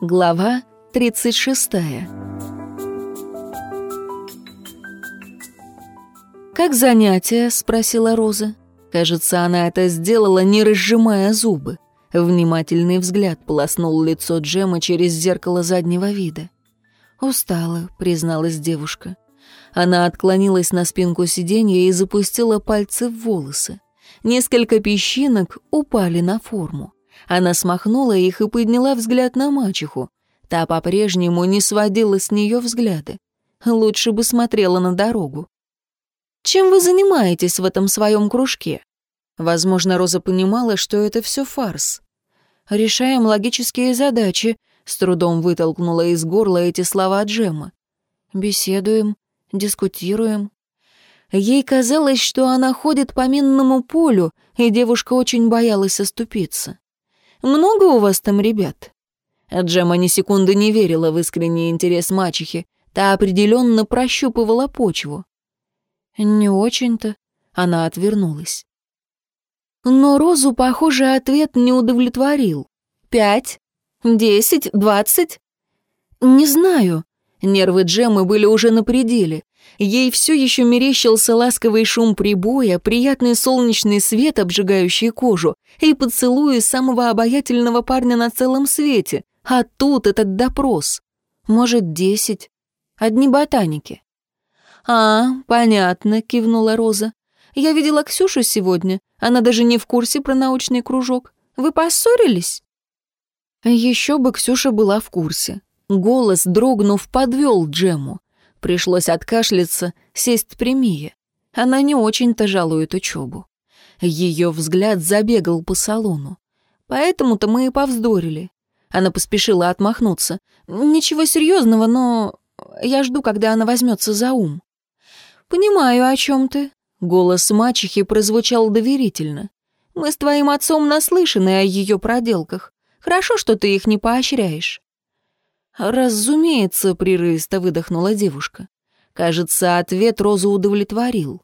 Глава 36 «Как занятие?» — спросила Роза. Кажется, она это сделала, не разжимая зубы. Внимательный взгляд полоснул лицо Джема через зеркало заднего вида. «Устала», — призналась девушка. Она отклонилась на спинку сиденья и запустила пальцы в волосы. Несколько песчинок упали на форму. Она смахнула их и подняла взгляд на мачеху. Та по-прежнему не сводила с нее взгляды. Лучше бы смотрела на дорогу. Чем вы занимаетесь в этом своем кружке? Возможно, Роза понимала, что это все фарс. Решаем логические задачи, с трудом вытолкнула из горла эти слова Джема. Беседуем, дискутируем. Ей казалось, что она ходит по минному полю, и девушка очень боялась оступиться. «Много у вас там ребят?» Джема ни секунды не верила в искренний интерес мачехи. Та определенно прощупывала почву. «Не очень-то», — она отвернулась. Но Розу, похоже, ответ не удовлетворил. «Пять? Десять? Двадцать?» «Не знаю». Нервы Джемы были уже на пределе. Ей все еще мерещился ласковый шум прибоя, приятный солнечный свет, обжигающий кожу, и поцелуи самого обаятельного парня на целом свете. А тут этот допрос. Может, десять. Одни ботаники. «А, понятно», — кивнула Роза. «Я видела Ксюшу сегодня. Она даже не в курсе про научный кружок. Вы поссорились?» Еще бы Ксюша была в курсе. Голос, дрогнув, подвел Джему. Пришлось откашляться, сесть прямее. Она не очень-то жалует учебу. Ее взгляд забегал по салону. Поэтому-то мы и повздорили. Она поспешила отмахнуться. «Ничего серьезного, но я жду, когда она возьмется за ум». «Понимаю, о чем ты». Голос мачехи прозвучал доверительно. «Мы с твоим отцом наслышаны о ее проделках. Хорошо, что ты их не поощряешь». «Разумеется», — прерывисто выдохнула девушка. Кажется, ответ Розу удовлетворил.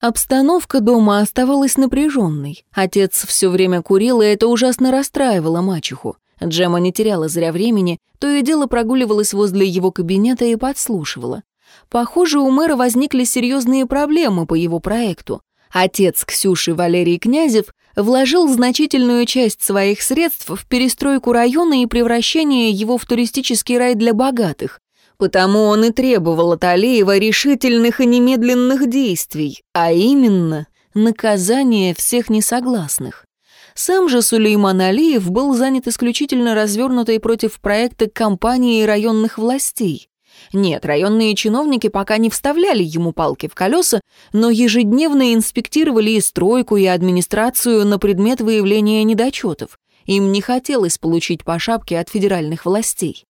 Обстановка дома оставалась напряженной. Отец все время курил, и это ужасно расстраивало мачеху. Джема не теряла зря времени, то и дело прогуливалась возле его кабинета и подслушивала. Похоже, у мэра возникли серьезные проблемы по его проекту. Отец Ксюши Валерий Князев вложил значительную часть своих средств в перестройку района и превращение его в туристический рай для богатых. Потому он и требовал от Алиева решительных и немедленных действий, а именно наказание всех несогласных. Сам же Сулейман Алиев был занят исключительно развернутой против проекта кампании районных властей. Нет, районные чиновники пока не вставляли ему палки в колеса, но ежедневно инспектировали и стройку, и администрацию на предмет выявления недочетов. Им не хотелось получить по шапке от федеральных властей.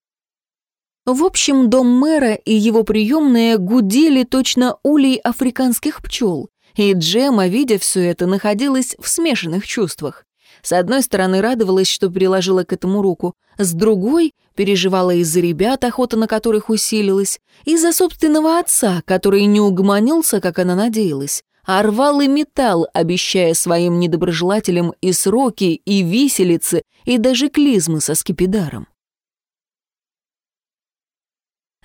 В общем, дом мэра и его приемные гудели точно улей африканских пчел, и Джема, видя все это, находилась в смешанных чувствах. С одной стороны, радовалась, что приложила к этому руку, с другой переживала из-за ребят, охота на которых усилилась, из-за собственного отца, который не угомонился, как она надеялась, а рвал и металл, обещая своим недоброжелателям и сроки, и виселицы, и даже клизмы со скипидаром.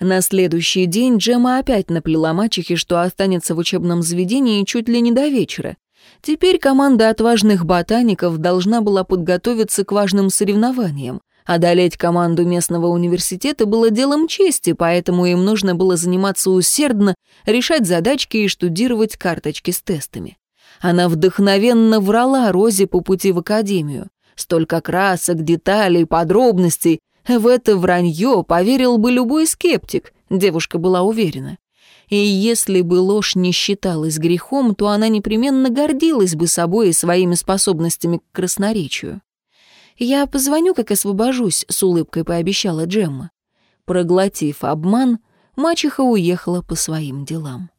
На следующий день Джема опять наплела мачехе, что останется в учебном заведении чуть ли не до вечера. Теперь команда отважных ботаников должна была подготовиться к важным соревнованиям. Одолеть команду местного университета было делом чести, поэтому им нужно было заниматься усердно, решать задачки и штудировать карточки с тестами. Она вдохновенно врала Розе по пути в академию. Столько красок, деталей, подробностей. В это вранье поверил бы любой скептик, девушка была уверена. И если бы ложь не считалась грехом, то она непременно гордилась бы собой и своими способностями к красноречию. «Я позвоню, как освобожусь», — с улыбкой пообещала Джемма. Проглотив обман, мачеха уехала по своим делам.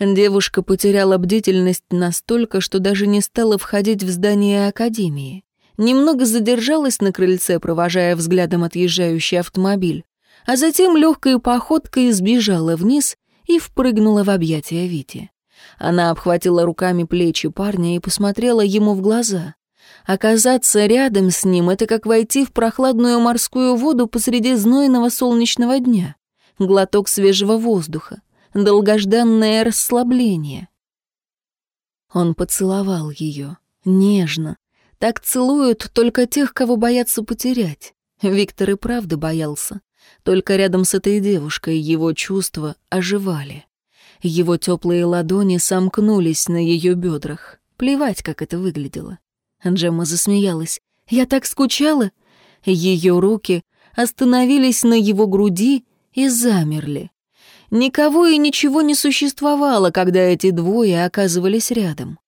Девушка потеряла бдительность настолько, что даже не стала входить в здание академии. Немного задержалась на крыльце, провожая взглядом отъезжающий автомобиль а затем легкой походкой сбежала вниз и впрыгнула в объятия Вити. Она обхватила руками плечи парня и посмотрела ему в глаза. Оказаться рядом с ним — это как войти в прохладную морскую воду посреди знойного солнечного дня. Глоток свежего воздуха, долгожданное расслабление. Он поцеловал ее, нежно. Так целуют только тех, кого боятся потерять. Виктор и правда боялся. Только рядом с этой девушкой его чувства оживали. Его теплые ладони сомкнулись на ее бедрах. Плевать, как это выглядело. Джемма засмеялась. «Я так скучала!» Ее руки остановились на его груди и замерли. Никого и ничего не существовало, когда эти двое оказывались рядом.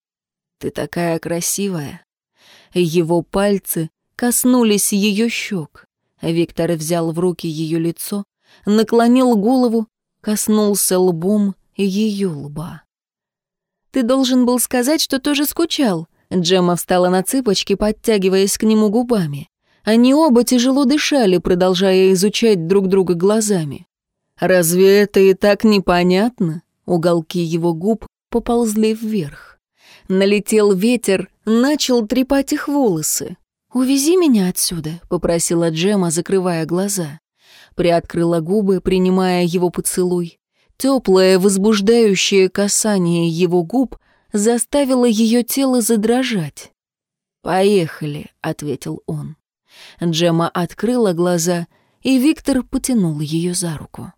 «Ты такая красивая!» Его пальцы коснулись ее щек. Виктор взял в руки ее лицо, наклонил голову, коснулся лбом ее лба. «Ты должен был сказать, что тоже скучал». Джемма встала на цыпочки, подтягиваясь к нему губами. Они оба тяжело дышали, продолжая изучать друг друга глазами. «Разве это и так непонятно?» Уголки его губ поползли вверх. Налетел ветер, начал трепать их волосы. «Увези меня отсюда», — попросила Джема, закрывая глаза. Приоткрыла губы, принимая его поцелуй. Теплое, возбуждающее касание его губ заставило ее тело задрожать. «Поехали», — ответил он. Джема открыла глаза, и Виктор потянул ее за руку.